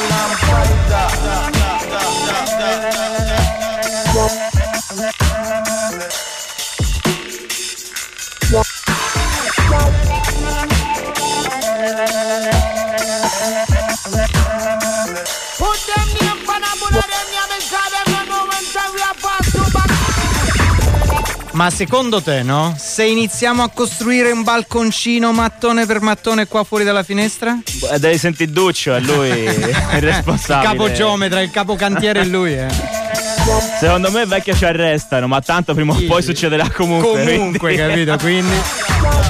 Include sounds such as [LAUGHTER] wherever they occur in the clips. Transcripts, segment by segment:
Islam fighter. Ma secondo te, no? Se iniziamo a costruire un balconcino mattone per mattone qua fuori dalla finestra? Eh, Devi sentire Duccio, è lui il [LAUGHS] Il responsabile. capo geometra, il capo cantiere è lui, eh. Secondo me il vecchio ci arrestano, ma tanto prima o Sì. poi succederà comunque. Comunque, quindi- capito? Quindi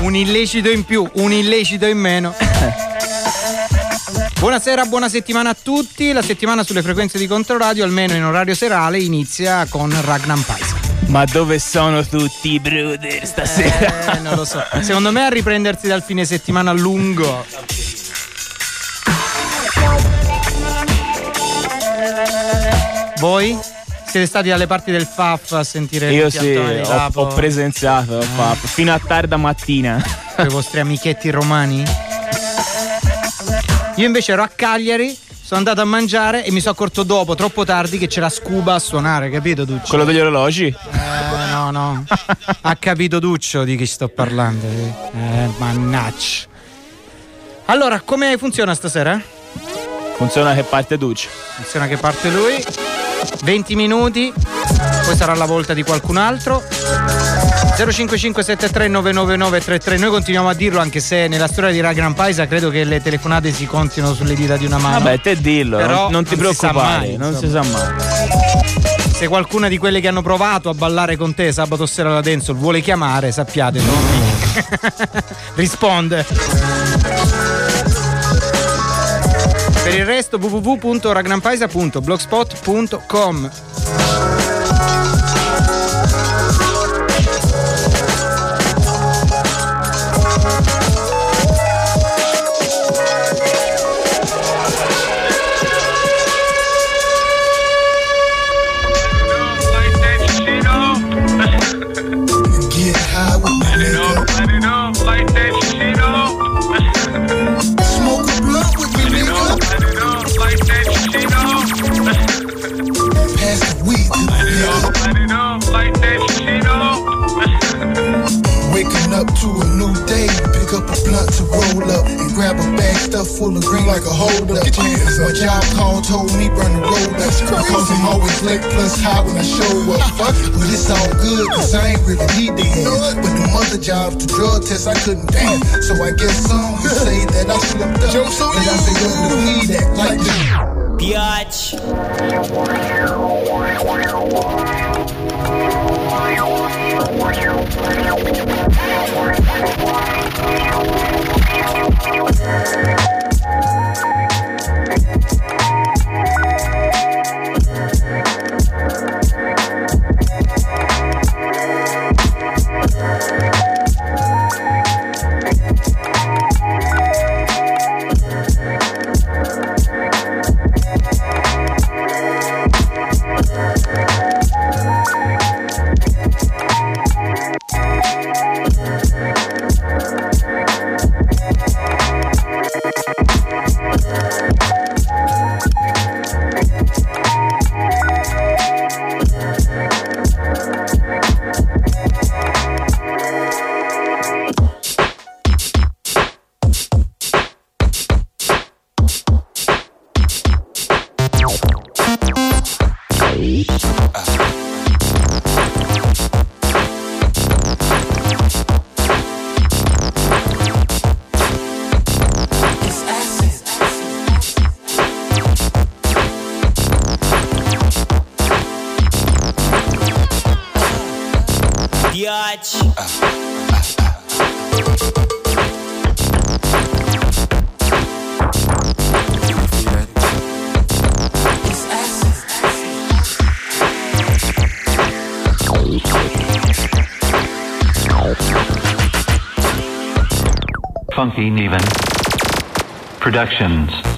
un illecito in più, un illecito in meno. [LAUGHS] Buonasera, buona settimana a tutti. La settimana sulle frequenze di Controradio, almeno in orario serale, inizia con Ragnar Paisa. Ma dove sono tutti i brother stasera? Eh, non lo so. Secondo me a riprendersi dal fine settimana lungo. Voi? Siete stati dalle parti del FAF a sentire Io il sì, ho, ho presenziato ho fatto, fino a tarda mattina. con i vostri amichetti romani? Io invece ero a Cagliari, sono andato a mangiare e mi sono accorto dopo, troppo tardi, che c'era Scuba a suonare, capito Duccio? Quello degli orologi? Eh, no, no. ha capito Duccio di chi sto parlando. Eh, mannaggia. Allora, come funziona stasera? Funziona che parte Duccio. Funziona che parte lui. 20 minuti, poi sarà la volta di qualcun altro. 05573999933 Noi continuiamo a dirlo anche se nella storia di Ragnar Paisa credo che le telefonate si contino sulle dita di una mano. Vabbè, te dillo, Però non, non ti non preoccupare, mai, non si sa mai. Se qualcuna di quelle che hanno provato a ballare con te sabato sera alla Densol vuole chiamare, sappiate, no? [LAUGHS] Risponde. Per il resto www.ragnampaisa.blogspot.com full of green like a hold up. My job call told me burn the road That's up. Cause I'm always late plus high when I show up. But it's all good cause I ain't really need to dance. But the mother job to drug test I couldn't dance. So I guess some would [LAUGHS] say that I slipped up. But I say, don't do me that like that. Biatch. Funky Neven Productions.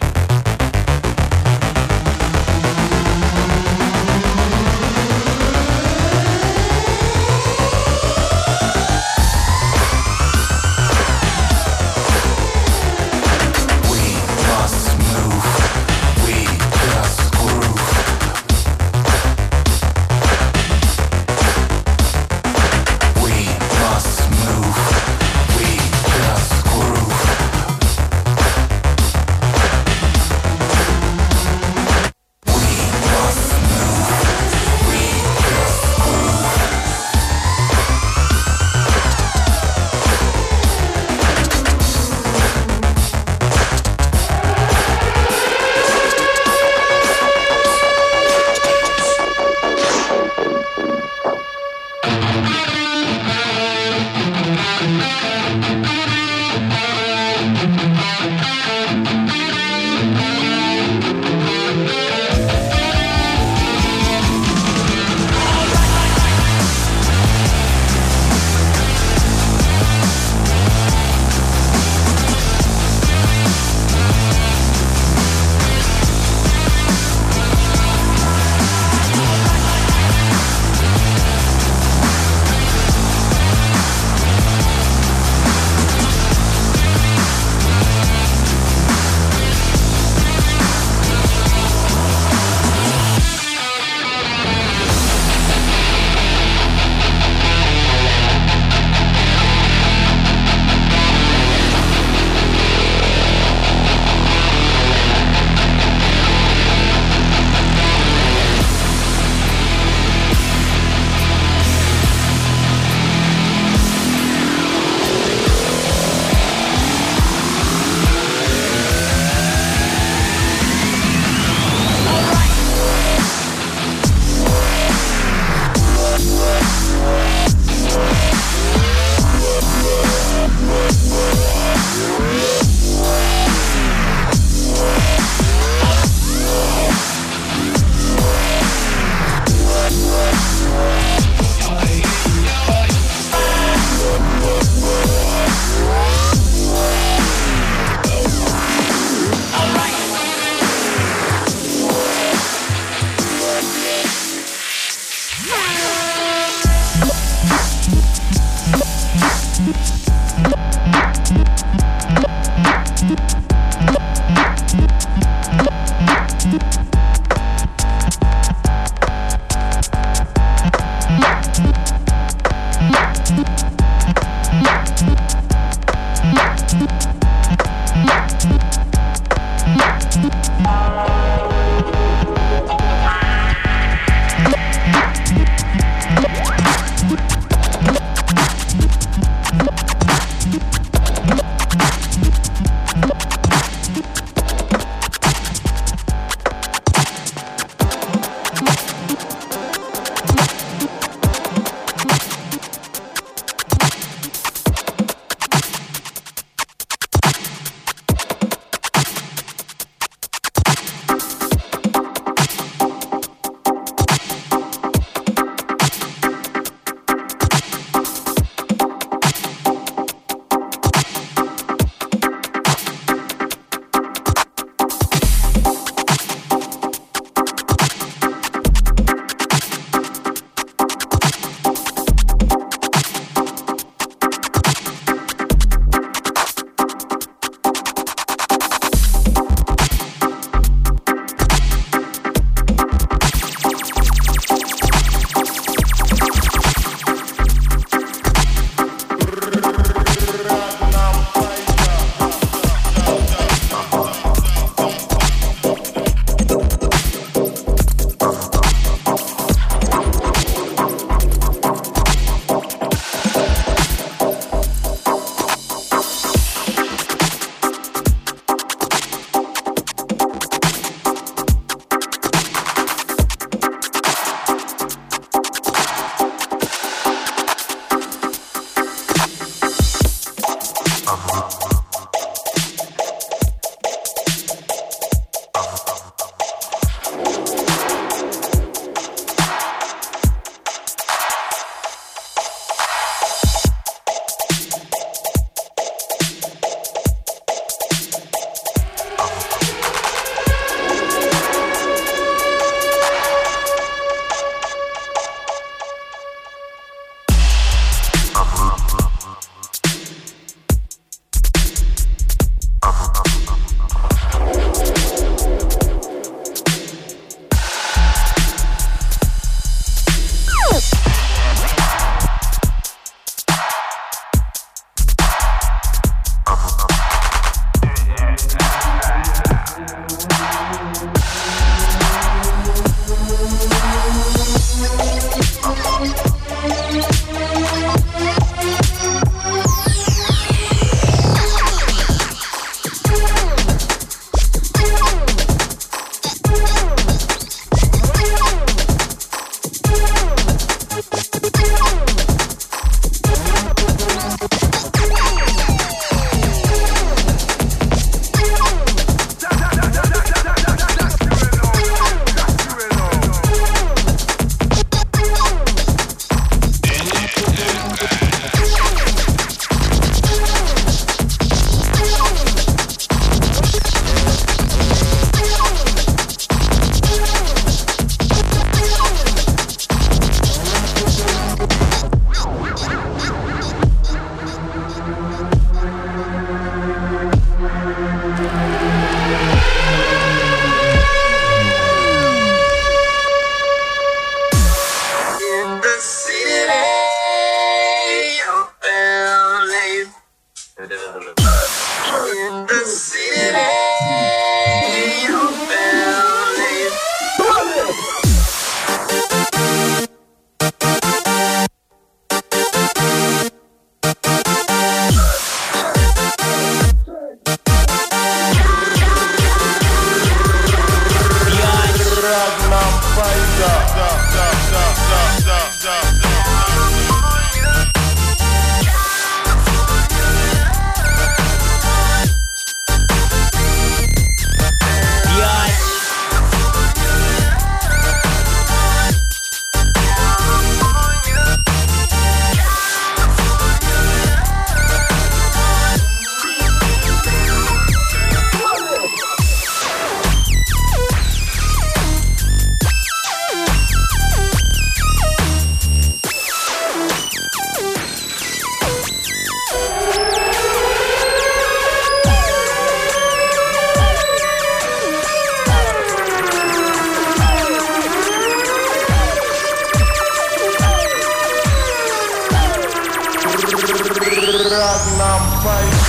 пойти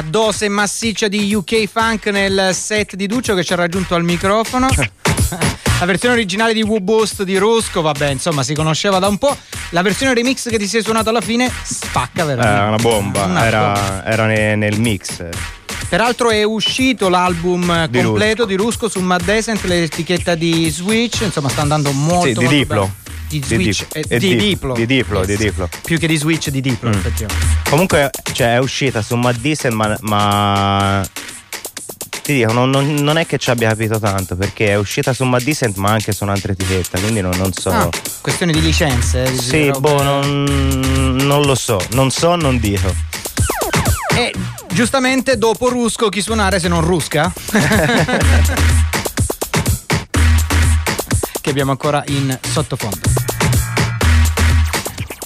Una dose massiccia di UK Funk nel set di Duccio che ci ha raggiunto al microfono. [LAUGHS] La versione originale di Woo Boost di Rusco, vabbè, insomma, si conosceva da un po'. La versione remix che ti sei suonato alla fine spacca veramente. Era una bomba, Una era, bomba. era ne- nel mix. Peraltro è uscito l'album Di completo di Rusco su Mad Descent, l'etichetta di Switch, insomma sta andando molto Sì, di molto Diplo. bene. Di Di Switch, Dip- eh, di Dip- Diplo. di Diplo, di Yes. Diplo. Più che di Switch di Diplo, Mm. effettivamente. Comunque, cioè, è uscita su Mad Diesel, ma, ma ti dico, non, non- non è che ci abbia capito tanto, perché è uscita su Mad Decent, ma anche su un'altra etichetta, quindi non, non so. Ah, questione di licenze. di sì, boh, non, non lo so, non so, non dico. E giustamente dopo Rusco chi suonare se non Rusca? [LAUGHS] che abbiamo ancora in sottofondo.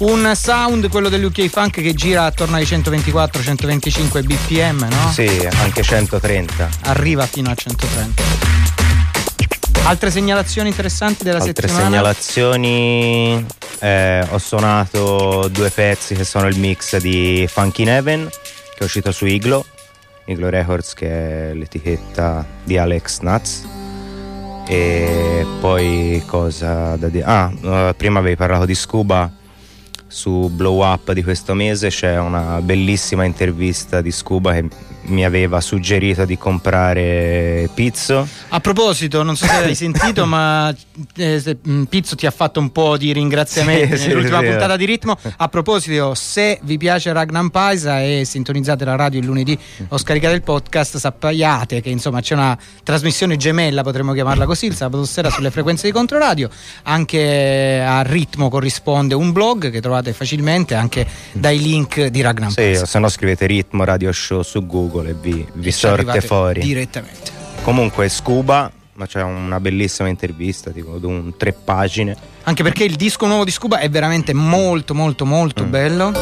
Un sound, quello dell'UK Funk, che gira attorno ai 124-125 bpm, no? Sì, anche 130. Arriva fino a 130. Altre segnalazioni interessanti della Altre settimana? segnalazioni, eh, ho suonato due pezzi che sono il mix di Funky Heaven, che è uscito su Iglo, Iglo Records che è l'etichetta di Alex Nuts. E poi cosa da dire? Ah, eh, prima avevi parlato di Scuba, su Blow Up di questo mese c'è una bellissima intervista di Scuba che mi aveva suggerito di comprare Pizzo. A proposito, non so se hai sentito, ma eh, mh, Pizzo ti ha fatto un po' di ringraziamenti [LAUGHS] Sì, nell'ultima sì. puntata di ritmo. A proposito, se vi piace Ragnar Paisa e sintonizzate la radio il lunedì o scaricate il podcast, sappiate che insomma c'è una trasmissione gemella, potremmo chiamarla così, il sabato sera sulle frequenze di Controradio. Anche a ritmo corrisponde un blog che trovate facilmente anche dai link di Ragnar Sì, se no scrivete Ritmo Radio Show su Google e vi, vi Ci sorte fuori. direttamente. Comunque Scuba, ma c'è una bellissima intervista, tipo di un tre pagine. Anche perché il disco nuovo di Scuba è veramente molto molto molto bello.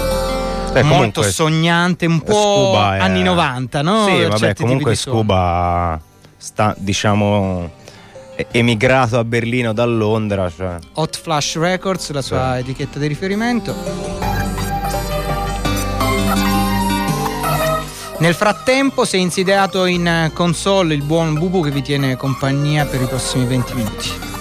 Eh, molto sognante, un po' Scuba è- anni 90, no? Sì, vabbè, comunque. Scuba sta, diciamo, è emigrato a Berlino da Londra, cioè. Hot Flash Records, la sua etichetta di riferimento. Nel frattempo si è insediato in console il buon Bubu che vi tiene compagnia per i prossimi 20 minuti.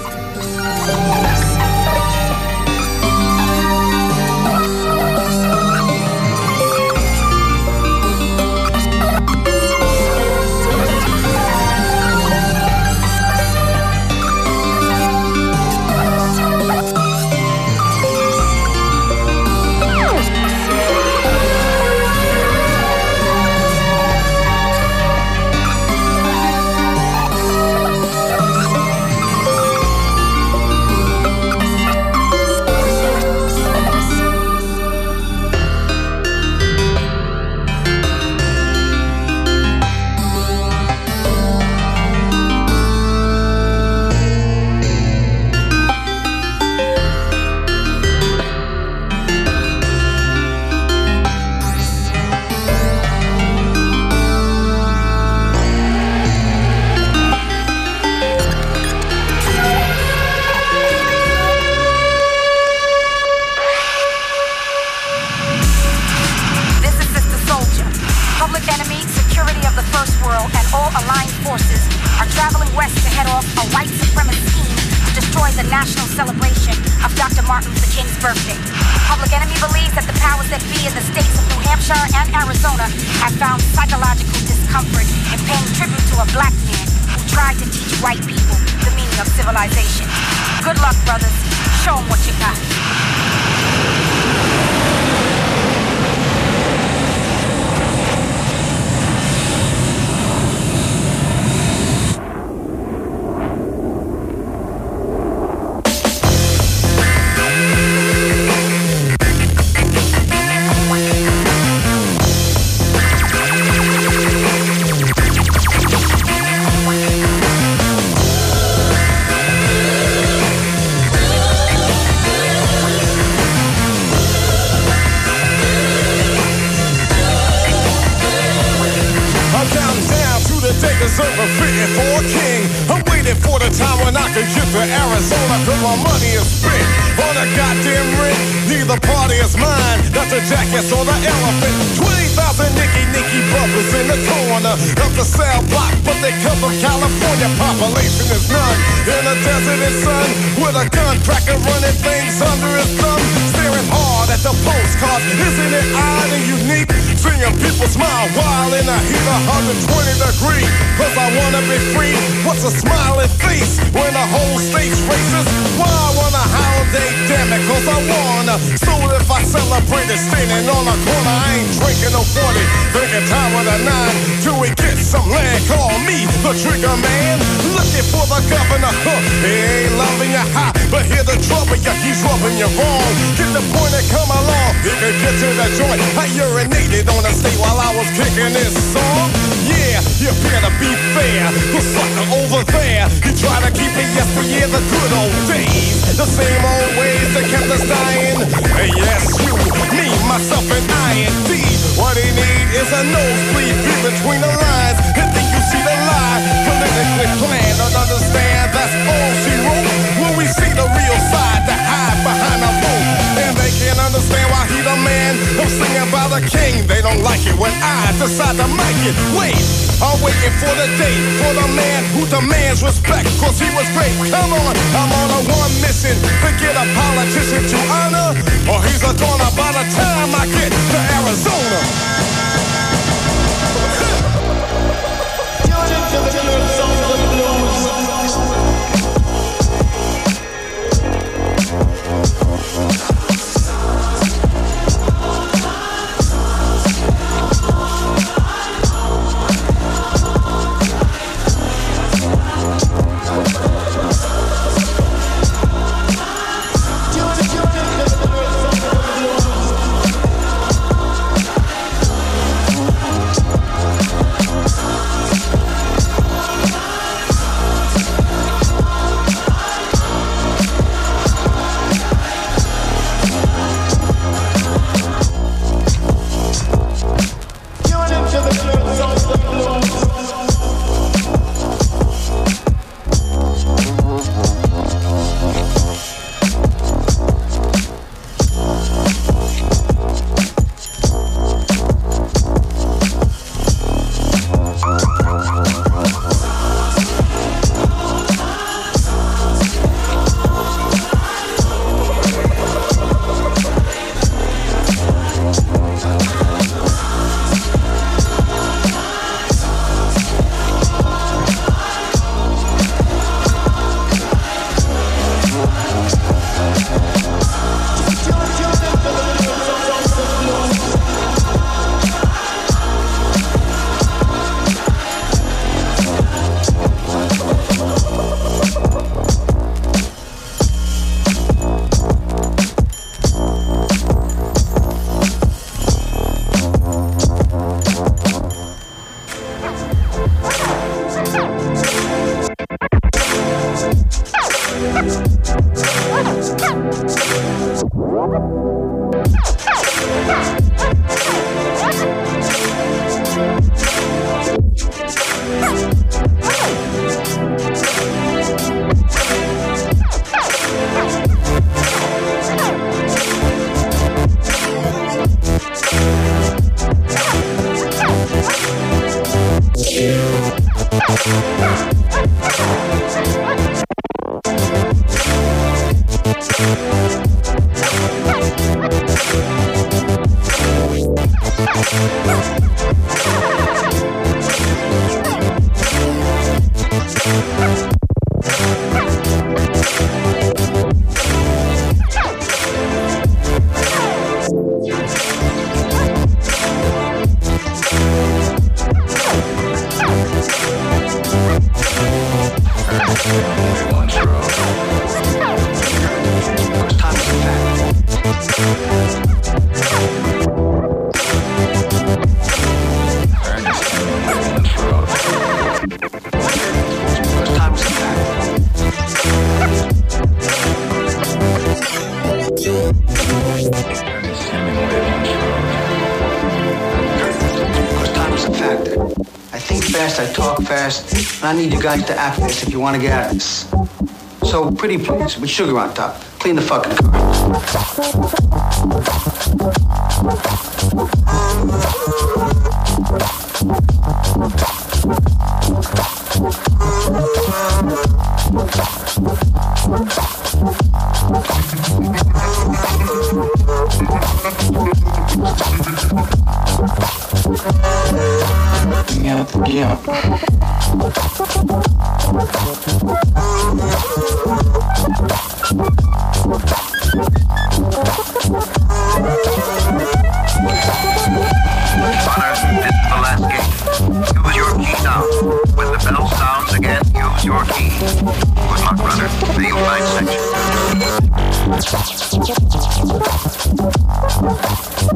California. Population is none in the desert and sun with a gun cracker running things under his thumb. Staring hard at the postcards, isn't it odd and unique? Seeing people smile while in a heat of 120 degree. Cause I wanna be free. What's a smiling face when the whole state's racist? Why I want a holiday, damn it, cause I wanna. So if I celebrate it standing on a corner, I ain't drinking no 40. Drinking time with a nine till we get some land. Call me the trigger man. Looking for the governor. Huh. He ain't loving you high, but hear the trouble, yeah, he's rubbing you wrong. Get the point and come along. He can get to the joint. I urinated on the state while I was kicking this song. Yeah, you better be fair. The sucker over there, he try to keep it yesteryear, the good old days. The same old ways that kept us dying. And yes, you, me, myself, and I indeed. What he need is a nosebleed view between the lines. And then you see the lie. Politically planned, don't understand. That's all she wrote. Understand why he the man. I'm singing about the king. They don't like it when I decide to make it. Wait, I'm waiting for the day for the man who demands respect. Cause he was great. Come on, I'm on a one mission to get a politician to honor. Or he's a are by the time I get to Arizona. Fast, I talk fast, and I need you guys to act fast if you want to get out of this. So, pretty please, with sugar on top, clean the fucking car. Is the last game. Use your key now. When the bell sounds again, use your key. Good luck, brother. You find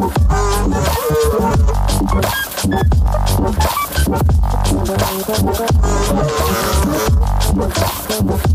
section. Thank you.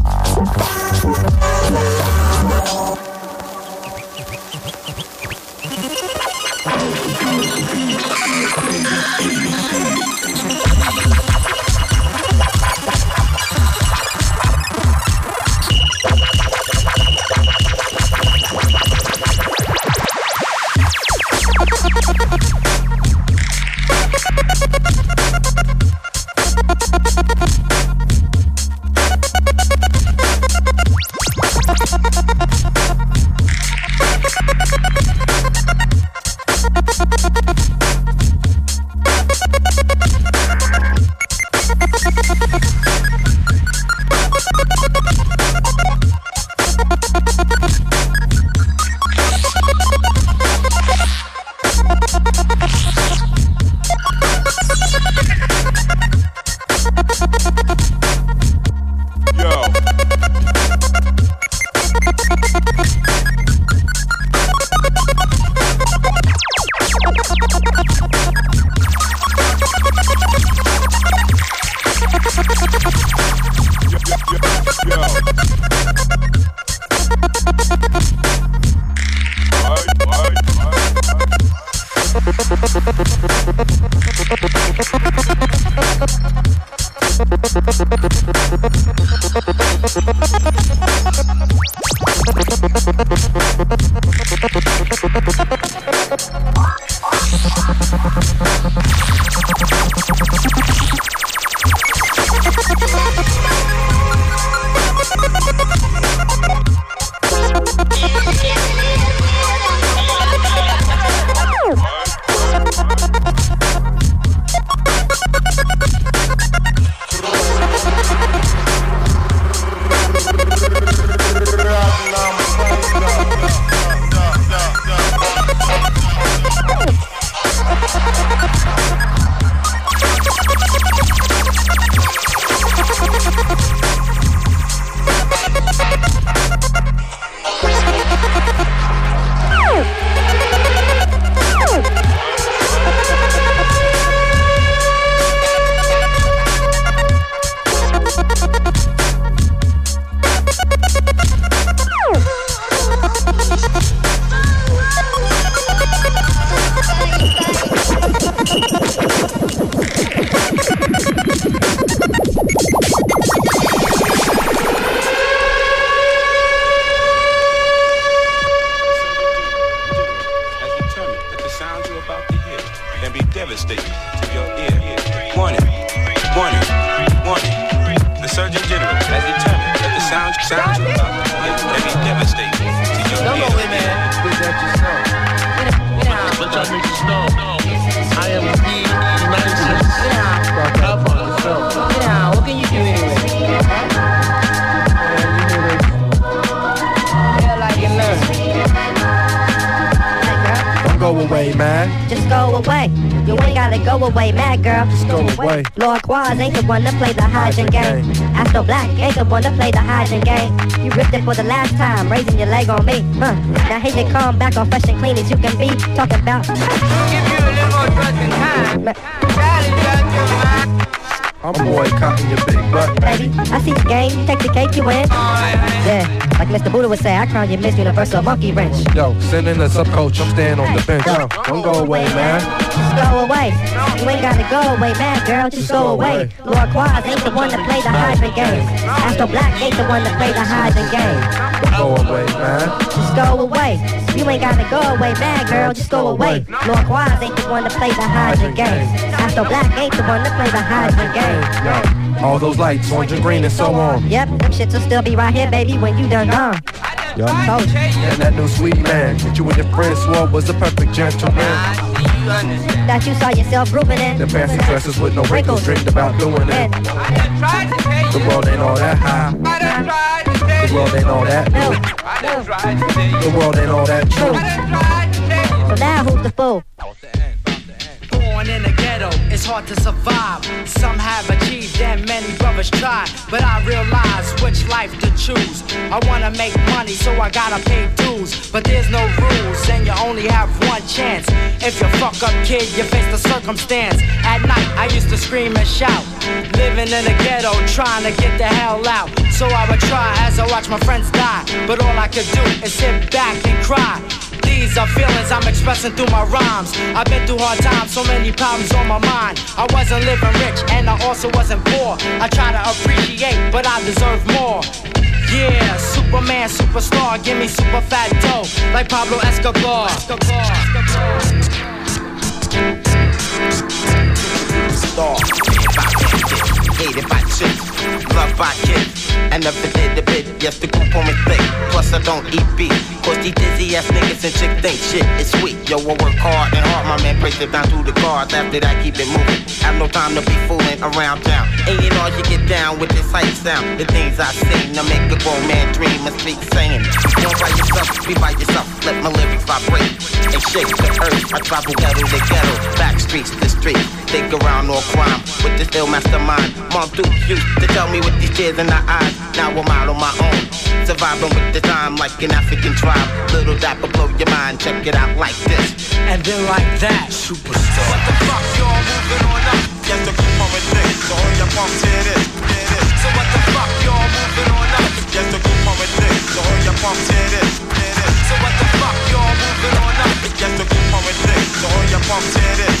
Quaz ain't the one to play the hydrogen game. Astro Black ain't the one to play the hydrogen game. You ripped it for the last time, raising your leg on me. Huh. Now here you come back all fresh and clean as you can be. Talking about. Give you a little more trust and time. I'm boycotting your big butt. Baby, I see the game, you take the cake, you win. Yeah, like Mr. Buddha would say, I crown you Miss Universal Monkey Wrench. Yo, send in the sub coach. I'm staying on the bench. Yo, don't go away, man. Just go away. You ain't gotta go away, man, girl. Just go away. Lord Quaz ain't the one to play the hydrant game. Astro Black ain't the one to play the hydrant game. Go away, man. Just go away. You ain't gotta go away, man, girl. Just go away. Lord Quaz ain't the one to play the hydrant game. Astro Black ain't the one to play the hydrant game. Yo, all those lights, orange and green and so on. Yep, them shits will still be right here, baby, when you done gone. Yo, Coach. and that new sweet man that you and your friends swore was a perfect gentleman. That you saw yourself grooving in. The fancy dresses with no wrinkles, dreamed about doing it. And The world ain't all that high. I done tried to tell The world ain't all that. The world ain't all that true. So now who's the fool? Born in the ghetto, it's hard to survive. Some have achieved and many brothers try. But I realize which life to choose. I wanna make money, so I gotta pay dues. But there's no rules, and you only have one chance. If you fuck up, kid, you face the circumstance. At night, I used to scream and shout. Living in the ghetto, trying to get the hell out. So I would try as I watch my friends die. But all I could do is sit back and cry. These are feelings I'm expressing through my rhymes. I've been through hard times, so many problems on my mind. I wasn't living rich, and I also wasn't poor. I try to appreciate, but I deserve more. Yeah, Superman, superstar, give me super fat dough, like Pablo Escobar. Star. Hated by chicks, loved by kids, and never did a bit. Yes, the group on me thick. Plus, I don't eat beef. Cause these dizzy ass niggas and chicks think shit is sweet. Yo, I work hard and hard. My man breaks it down through the cards. After that, keep it moving. Have no time to be fooling around town. Ain't it all you get down with this hype sound? The things I sing to make a grown man dream and speak saying. Don't by yourself, be by yourself. Let my lyrics vibrate and shake the earth. I travel ghetto to ghetto, back streets to street. Think around all crime this ill mastermind. Mom Duke used to tell me with these tears in her eyes. Now I'm out on my own. Surviving with the time like an African tribe. Little dapper blow your mind. Check it out like this. And then like that. Superstar. What the fuck, y'all moving on up? Yes, the group on with this. So all your pumps hear this. hear this. So what the fuck, y'all moving on up? Yes, the group on with this. So all your pumps hear this. hear this. So what the fuck, y'all moving on up? Yes, the group on with this. So all your pumps hear this. hear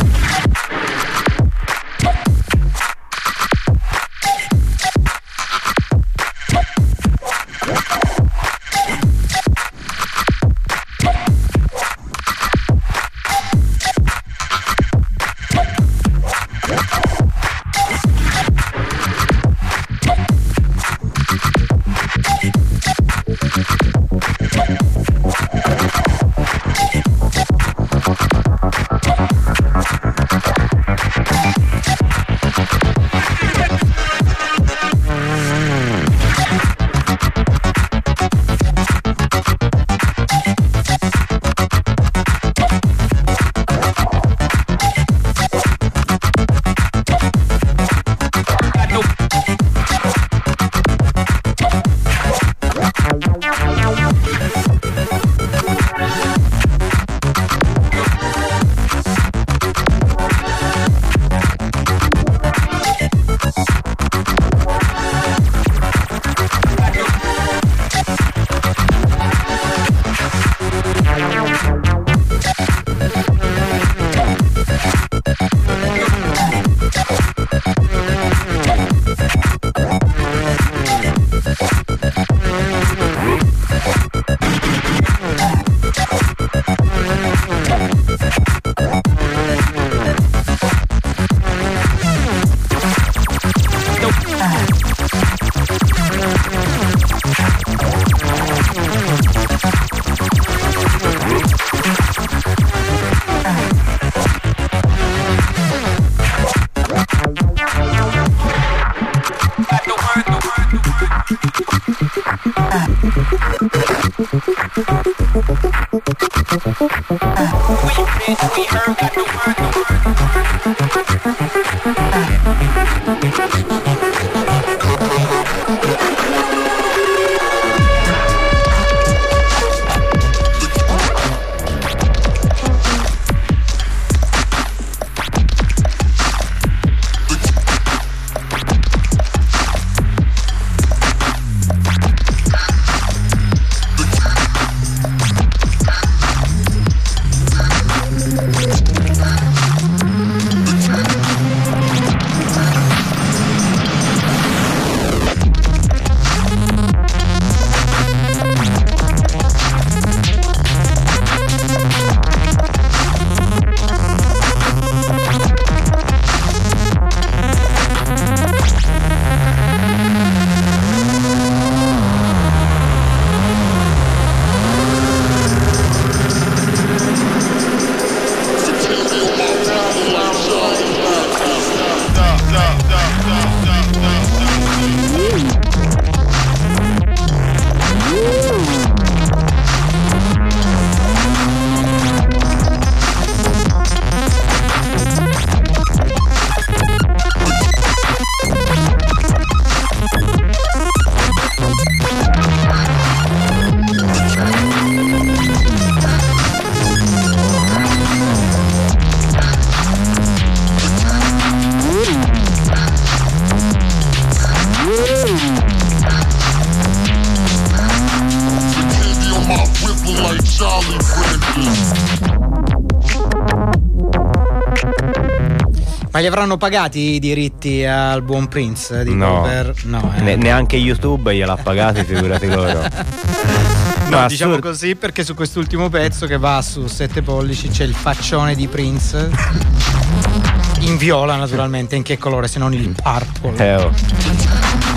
avranno pagati i diritti al buon Prince di No. No, eh. Ne- neanche YouTube gliel'ha pagato, figurati loro. [LAUGHS] No, diciamo così perché su quest'ultimo pezzo che va su 7 pollici c'è il faccione di Prince. [LAUGHS] In viola naturalmente, in che colore se non il purple. Eh, oh.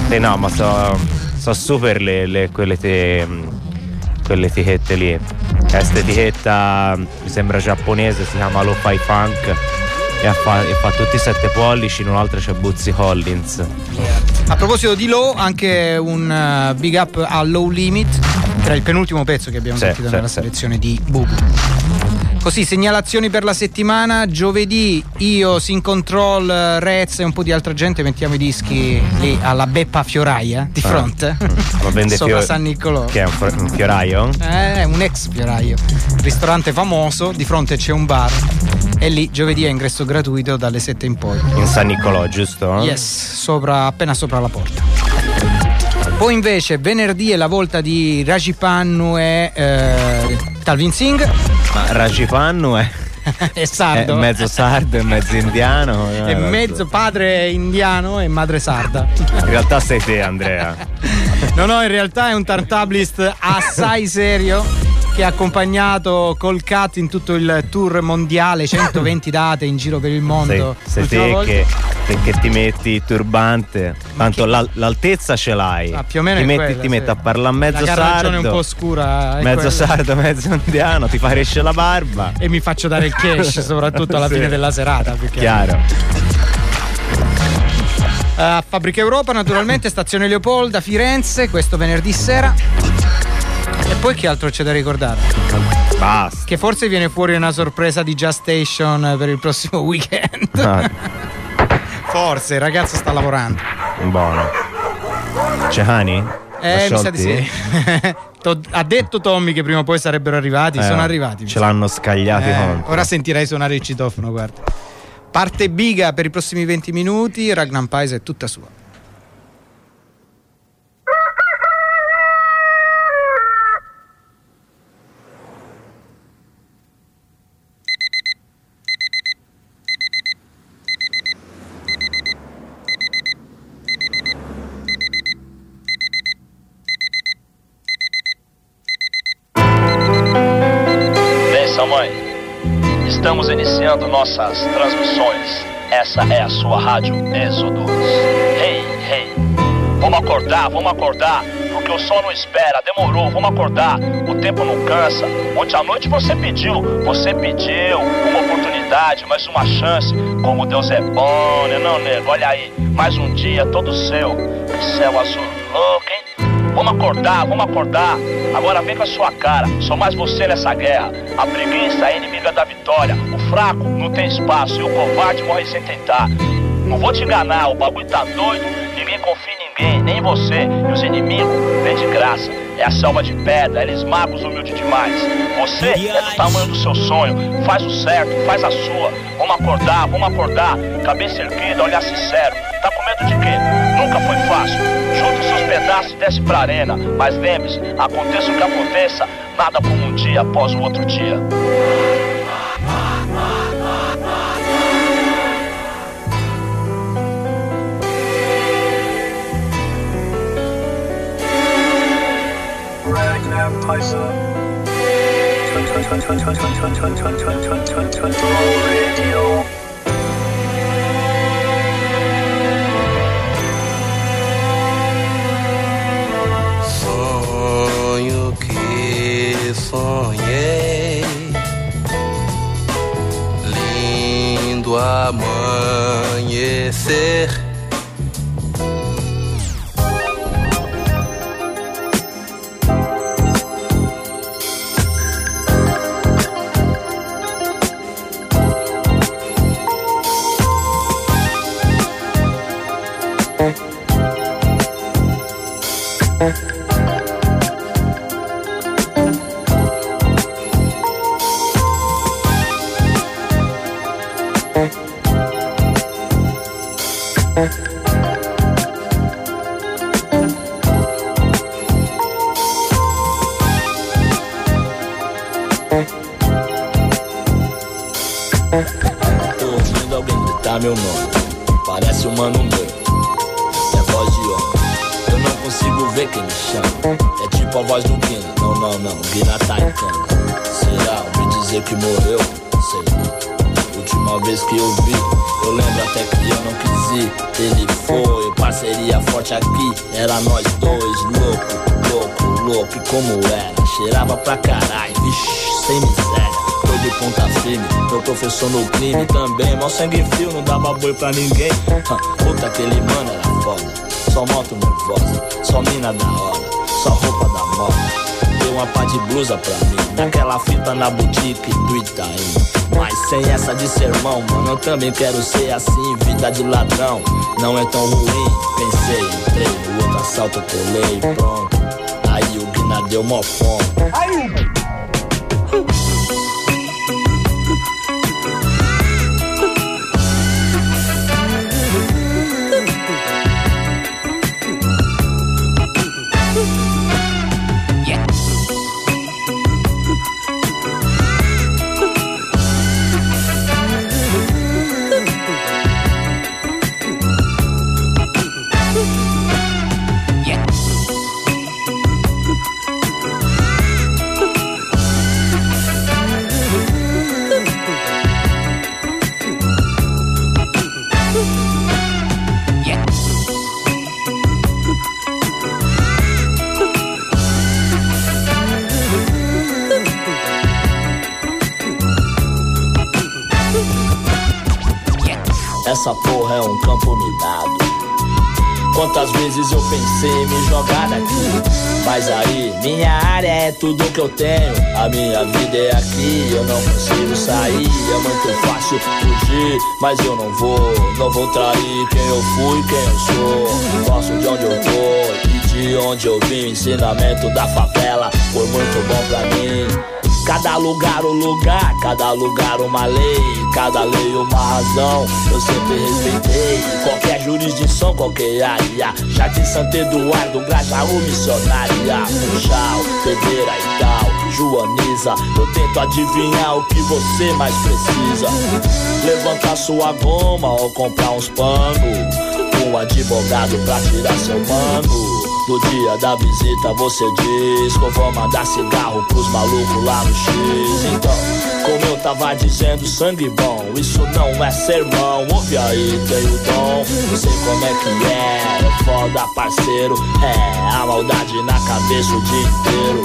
Sì, no, ma so, so super le, le- quelle, te- quelle etichette lì. Questa etichetta mi sembra giapponese, si chiama Lo-Fi Funk e, fa, e fa tutti i sette pollici, in un altro c'è Buzzy Collins. A proposito di Low, anche un uh, big up a Low Limit, che era il penultimo pezzo che abbiamo Sì, sentito sì, nella sì. selezione di Bubu. Così, segnalazioni per la settimana. Giovedì io, Sin Control, Rez e un po' di altra gente mettiamo i dischi lì alla Beppa Fioraia di Ah. fronte. Ma vende Sopra fior- San Niccolò. Che è un, un fioraio? Eh, È un ex fioraio. Ristorante famoso, di fronte c'è un bar. E lì giovedì è ingresso gratuito dalle 7 in poi. In San Niccolò, giusto? Yes, sopra, appena sopra la porta. Poi invece venerdì è la volta di Rajipannu e eh, Talvin Singh. Ma Rajipannu è, [LAUGHS] è sardo. è mezzo sardo e mezzo indiano. È Eh, mezzo padre indiano e madre sarda. In realtà sei te, Andrea. [LAUGHS] No, no, in realtà è un tartablist assai serio che ha accompagnato col cat in tutto il tour mondiale, 120 [COUGHS] date in giro per il mondo. sei L'ultima te che, te che ti metti il turbante. Tanto l'al- l'altezza ce l'hai. Ah, più o meno ti è metti, quella, ti sì. metti a parlare mezzo La sardo. un po' scura. è Mezzo quella. sardo, mezzo indiano, ti fa crescere la barba. E mi faccio dare il cash, [LAUGHS] soprattutto alla Sì. fine della serata. perché- Chiaro. A Fabbrica Europa, naturalmente, stazione Leopolda, Firenze, questo venerdì sera. Poi che altro c'è da ricordare? Basta. Che forse viene fuori una sorpresa di Just Station per il prossimo weekend. [LAUGHS] Ah, Forse, il ragazzo sta lavorando. buono. C'è Hani? Eh, mi sa di sì. [LAUGHS] Ha detto Tommy che prima o poi sarebbero arrivati, Eh, sono arrivati. Ce l'hanno scagliati Eh, ora sentirai suonare il citofono, guarda. Parte Biga per i prossimi 20 minuti, Ragnar Paese è tutta sua. Nossas transmissões. Essa é a sua rádio Êxodos. Hey, hey, vamos acordar, vamos acordar, porque o sol não espera, demorou, vamos acordar, o tempo não cansa. Ontem à noite você pediu, você pediu uma oportunidade, mais uma chance. Como Deus é bom, né, não, nego? Olha aí, mais um dia todo seu. Céu azul louco, hein? Vamos acordar, vamos acordar. Agora vem com a sua cara. Só mais você nessa guerra. A preguiça é inimiga da vitória. O fraco não tem espaço e o covarde morre sem tentar. Não vou te enganar, o bagulho tá doido. Ninguém confia em ninguém, nem em você. E os inimigos vêm de graça. É a selva de pedra, eles magos humildes demais. Você é do tamanho do seu sonho. Faz o certo, faz a sua. Vamos acordar, vamos acordar. Cabeça erguida, olhar sincero. Tá medo de quê? Nunca foi fácil. Junta os seus pedaços e desce pra arena. Mas lembre-se, aconteça o que aconteça, nada como um dia após o outro dia. Sonho sonhei, lindo amanhecer. É tipo a voz do Guina. Não, não, não. Guina tá em cama. Será? Me dizer que morreu? Sei. Última vez que eu vi, eu lembro até que eu não quis ir. Ele foi, parceria forte aqui. Era nós dois, louco, louco, louco. E como era? Cheirava pra caralho, vixi, sem miséria. Foi de ponta firme, meu professor no crime também. Mó sangue frio, não dava boi pra ninguém. [LAUGHS] Puta, aquele mano era foda. Só moto nervosa, só mina da hora, só roupa da moda. Deu uma pá de blusa pra mim, naquela fita na boutique do Itaim. Mas sem essa de sermão, mano, eu também quero ser assim. Vida de ladrão não é tão ruim. Pensei, entrei no outro assalto, colei, pronto. Aí o Guina deu mó fome. Essa porra é um campo minado. Quantas vezes eu pensei em me jogar daqui? Mas aí, minha área é tudo que eu tenho. A minha vida é aqui, eu não consigo sair. É muito fácil fugir, mas eu não vou. Não vou trair quem eu fui, quem eu sou. Gosto de onde eu tô e de onde eu vim. Ensinamento da favela foi muito bom pra mim Cada lugar um lugar, cada lugar uma lei, cada lei uma razão. Eu sempre respeitei qualquer jurisdição, qualquer área. Jardim Santo Eduardo, Grajaú, Missionária, Funchal, Pedreira e tal. Joaniza, eu tento adivinhar o que você mais precisa. Levantar sua goma ou comprar uns panos. Um advogado pra tirar seu mano. No dia da visita você diz que eu vou mandar cigarro pros malucos lá no X. Então, como eu tava dizendo, sangue bom, isso não é sermão. Ouve aí, tem o dom, não sei como é que é. É foda, parceiro, é a maldade na cabeça o dia inteiro.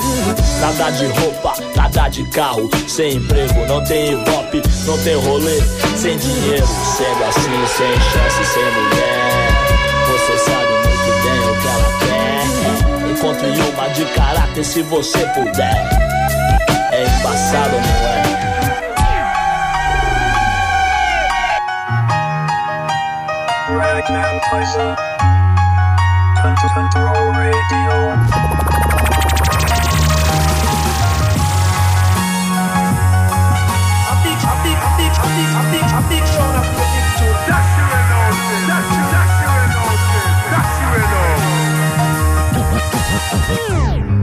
Nada de roupa, nada de carro, sem emprego, não tem ibope, não tem rolê, sem dinheiro. Sendo assim, sem chance, sem mulher. encontre uma de caráter se você puder. É embaçado, não é? Ragman Tyson 2020 Radio a big, a big, a big, a big, a big, a big, a big, a big, a Oh, [LAUGHS]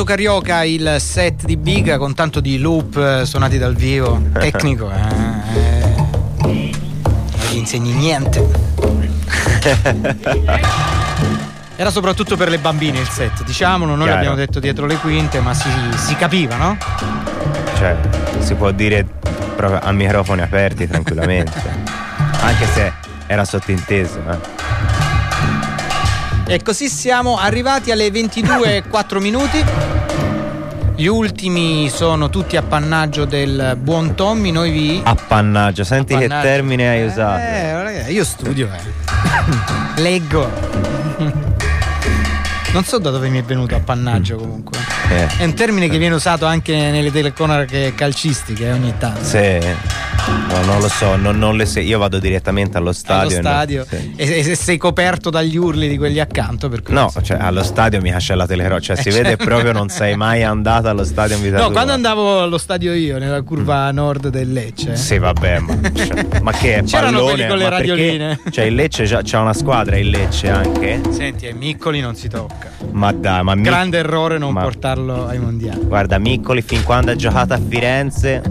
molto carioca il set di Biga con tanto di loop eh, suonati dal vivo. [LAUGHS] Tecnico, eh, eh. Non gli insegni niente. [LAUGHS] Era soprattutto per le bambine il set, diciamolo, noi Chiaro. l'abbiamo detto dietro le quinte, ma si, si capiva, no? Cioè, si può dire proprio a microfoni aperti tranquillamente. [LAUGHS] Anche se era sottinteso, eh. E così siamo arrivati alle 22.04 minuti. Gli ultimi sono tutti appannaggio del buon Tommy, noi vi... Appannaggio, senti Appannaggio. che termine hai usato. Eh, io studio, eh. [LAUGHS] Leggo. [LAUGHS] Non so da dove mi è venuto appannaggio comunque. Eh, È un termine che viene usato anche nelle telecronache calcistiche eh, ogni tanto. sì. No, non lo so, non, non le se- io vado direttamente allo stadio. Allo e stadio sì. e, se sei coperto dagli urli di quelli accanto No, cioè allo stadio mi cascia la telecronaca, cioè Eh, si vede certo. proprio non sei mai andato allo stadio in vita No, tua. quando andavo allo stadio io, nella curva nord del Lecce. Mm. Sì, vabbè, ma, [LAUGHS] cioè, ma che è C'erano pallone? quelli con le Ma perché- radioline. Cioè il Lecce c'ha, una squadra, il Lecce anche. Senti, ai Miccoli non si tocca. Ma dai, ma Mi- Grande errore non ma- portarlo ai mondiali. Guarda, Miccoli fin quando ha giocato a Firenze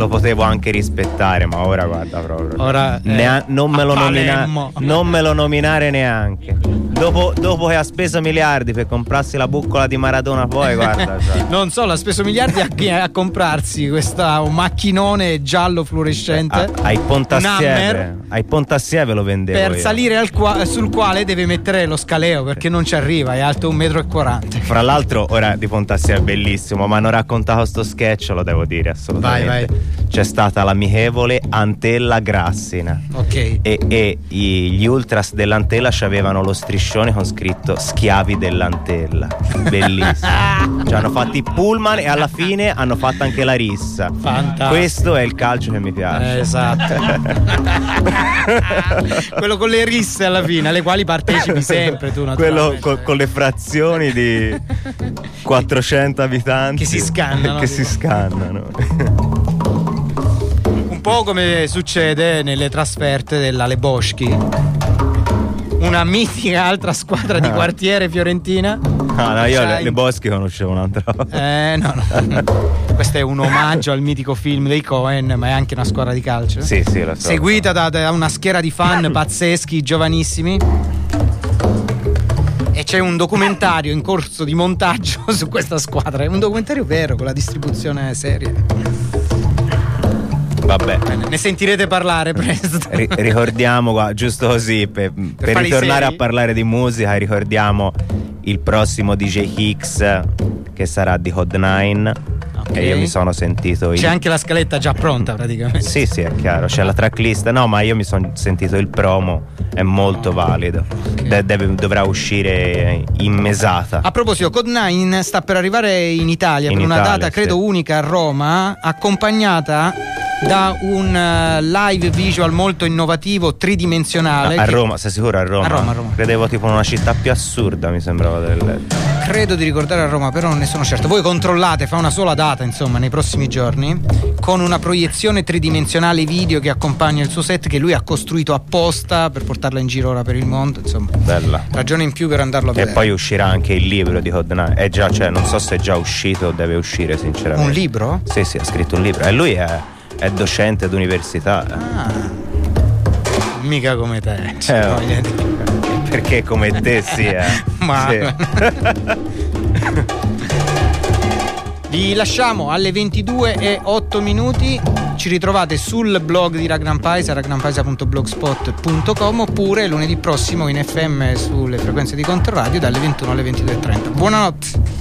lo potevo anche rispettare, ma ora guarda proprio. Ora, eh, non, me lo a nomina- Palermo. non me lo nominare neanche. Dopo, dopo che ha speso miliardi per comprarsi la buccola di Maradona, poi guarda. [LAUGHS] cioè. Non so, l'ha speso miliardi a, a comprarsi questo macchinone giallo fluorescente. A- ai Pontassieve, ai Pontassieve lo vendevo per io. salire al qua- sul quale deve mettere lo scaleo perché non ci arriva, è alto 1,40 m. Fra l'altro, ora di Pontassieve è bellissimo, ma hanno raccontato sto sketch, lo devo dire assolutamente. Vai, C'è stata l'amichevole Antella Grassina. Ok. E, e gli ultras dell'Antella avevano lo striscione con scritto Schiavi dell'Antella. Bellissimo. [LAUGHS] Ci hanno fatto i pullman e alla fine hanno fatto anche la rissa. Fantastico. Questo è il calcio che mi piace. Eh, esatto. [LAUGHS] Quello con le risse alla fine, alle quali partecipi sempre tu, Quello naturalmente. co- con le frazioni di [LAUGHS] 400 abitanti Che si scannano. che si scannano. Un po' come succede nelle trasferte dell'Ale Boschi. Una mitica altra squadra di Ah. quartiere fiorentina. Ah, no, io le, le boschi conoscevo un'altra. Eh, no, no. [LAUGHS] Questo è un omaggio al mitico film dei Cohen, ma è anche una squadra di calcio. Sì, sì, lo so. Seguita da, da una schiera di fan [LAUGHS] pazzeschi, giovanissimi. E c'è un documentario in corso di montaggio [LAUGHS] su questa squadra. È un documentario vero con la distribuzione seria. Vabbè. Ne sentirete parlare presto. Ri- ricordiamo qua, giusto così, per, per i ritornare a parlare di musica, ricordiamo il prossimo DJ Hicks che sarà di Hot 9. E io mi sono sentito il C'è anche la scaletta già pronta praticamente. Sì, sì, è chiaro, c'è la tracklist. No, ma io mi sono sentito il promo, è molto valido. De- deve- dovrà uscire in mesata. A proposito, Code9 sta per arrivare in Italia In per una Italia, data, sì. credo unica a Roma, accompagnata da un eh, live visual molto innovativo, tridimensionale. a che Roma, sei sicuro a Roma? A Roma, a Roma. Credevo tipo una città più assurda, mi sembrava del. Credo di ricordare a Roma, però non ne sono certo. Voi controllate, fa una sola data, insomma, nei prossimi giorni, con una proiezione tridimensionale video che accompagna il suo set che lui ha costruito apposta per portarla in giro ora per il mondo, insomma. Bella. Ragione in più per andarlo a E vedere. poi uscirà anche il libro di Code9. È già, cioè, non so se è già uscito o deve uscire, sinceramente. Un libro? Sì, sì, ha scritto un libro. E lui è, è docente d'università. Ah. Mica come te. Eh, oh. Perché come te eh. [LAUGHS] Ma-. Vi lasciamo alle 22 e 8 minuti. Ci ritrovate sul blog di Ragnar Paisa, ragnarpaisa.blogspot.com oppure lunedì prossimo in FM sulle frequenze di Controradio dalle 21 alle 22.30. Buonanotte.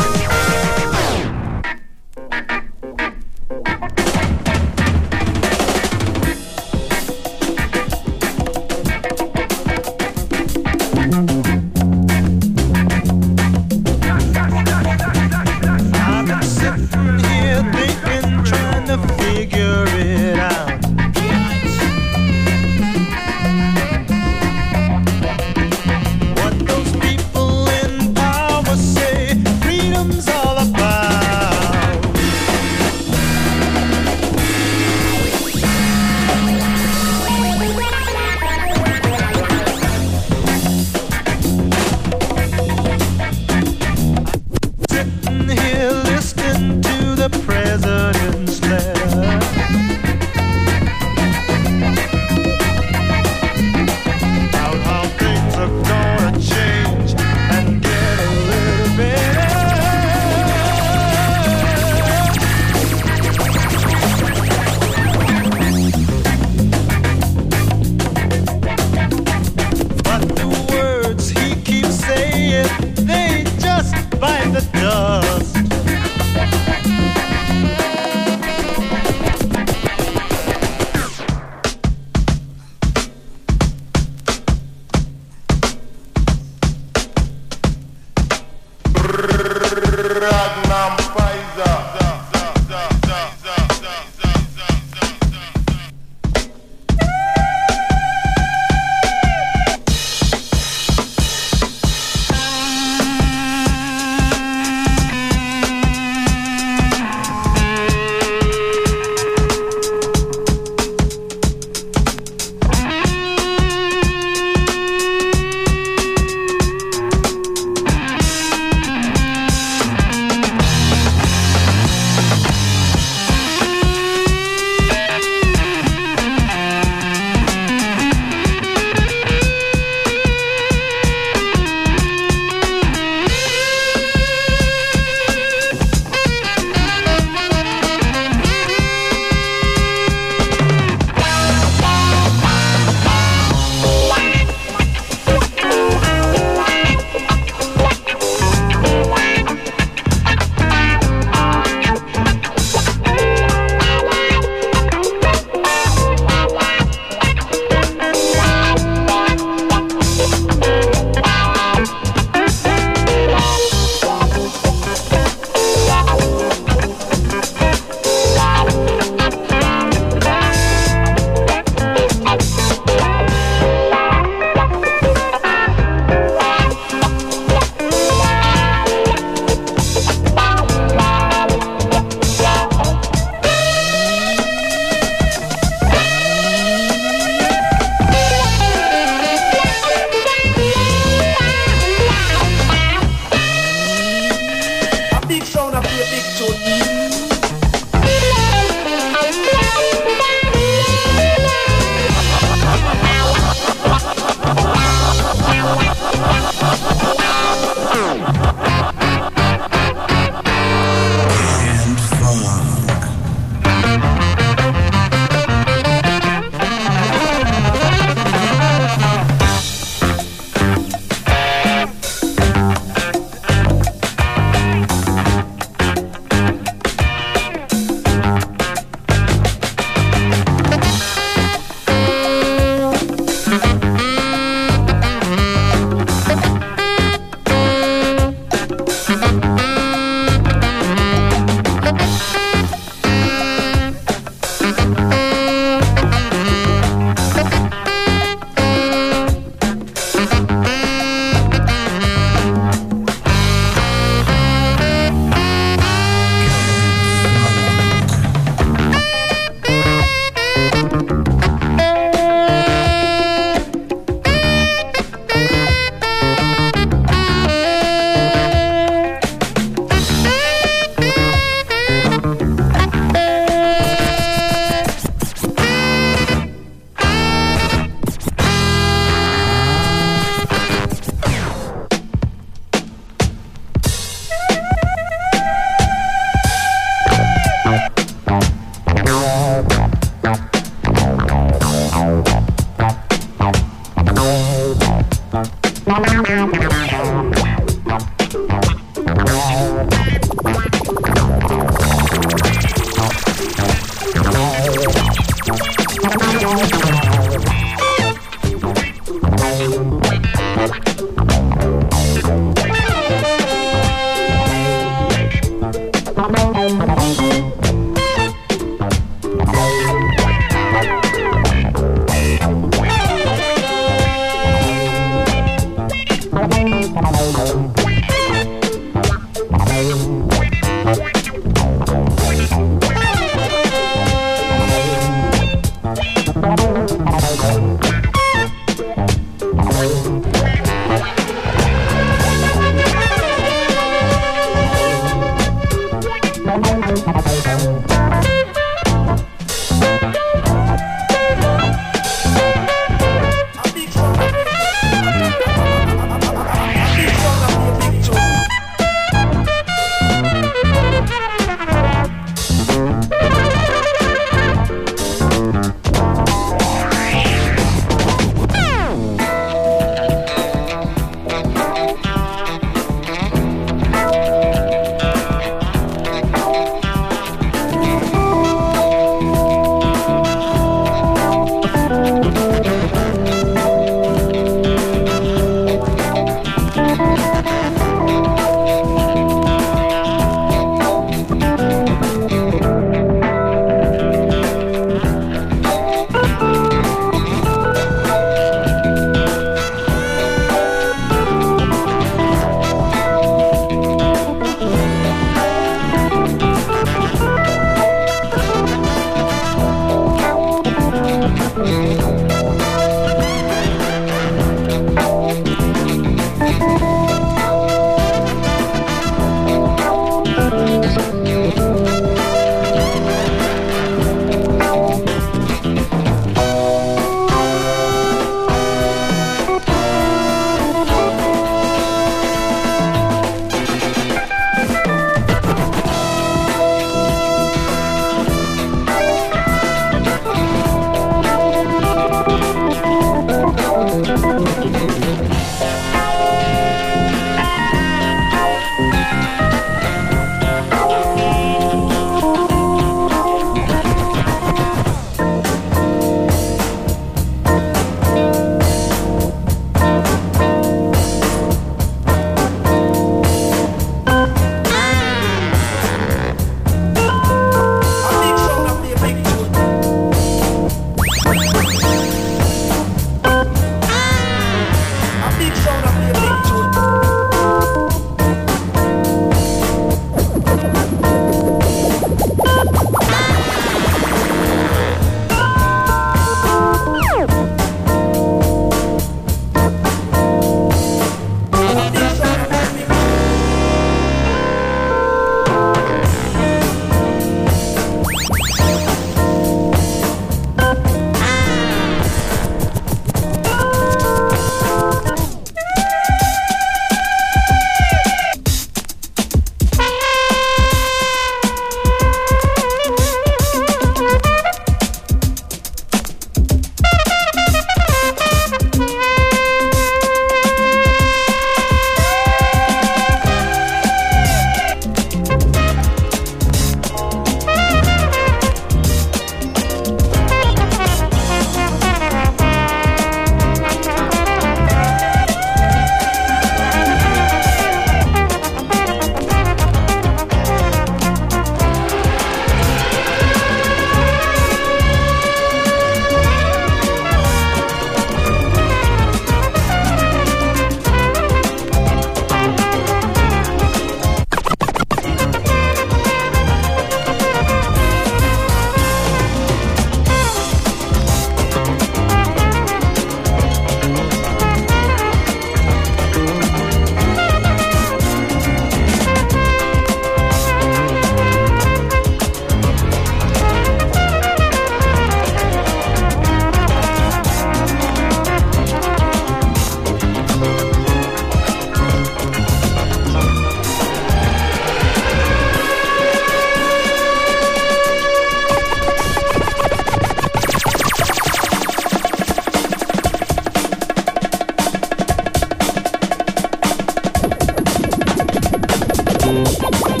Música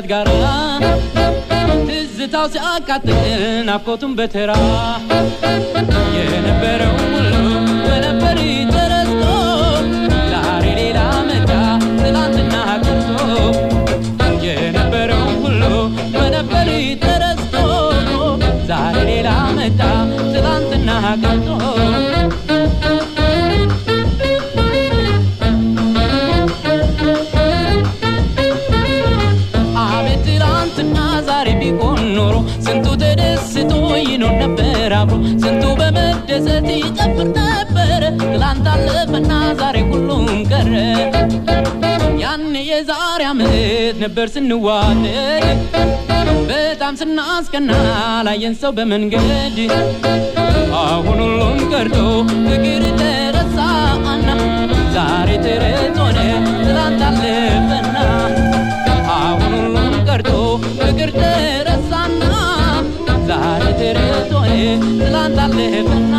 ከሚወዳት ጋራ ትዝታው ሲያቃጥል ናፍቆቱን በተራ ነበር ስንዋደድ። በጣም ስናስቀና ላየን ሰው በመንገድ። አሁን ሁሉም ቀርቶ ፍቅር ተረሳና ዛሬ ትርት ሆነ ትላንት አለፈና። አሁን ሁሉም ቀርቶ ፍቅር ተረሳና ዛሬ ትርት ሆነ ትላንት አለፈና።